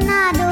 那的。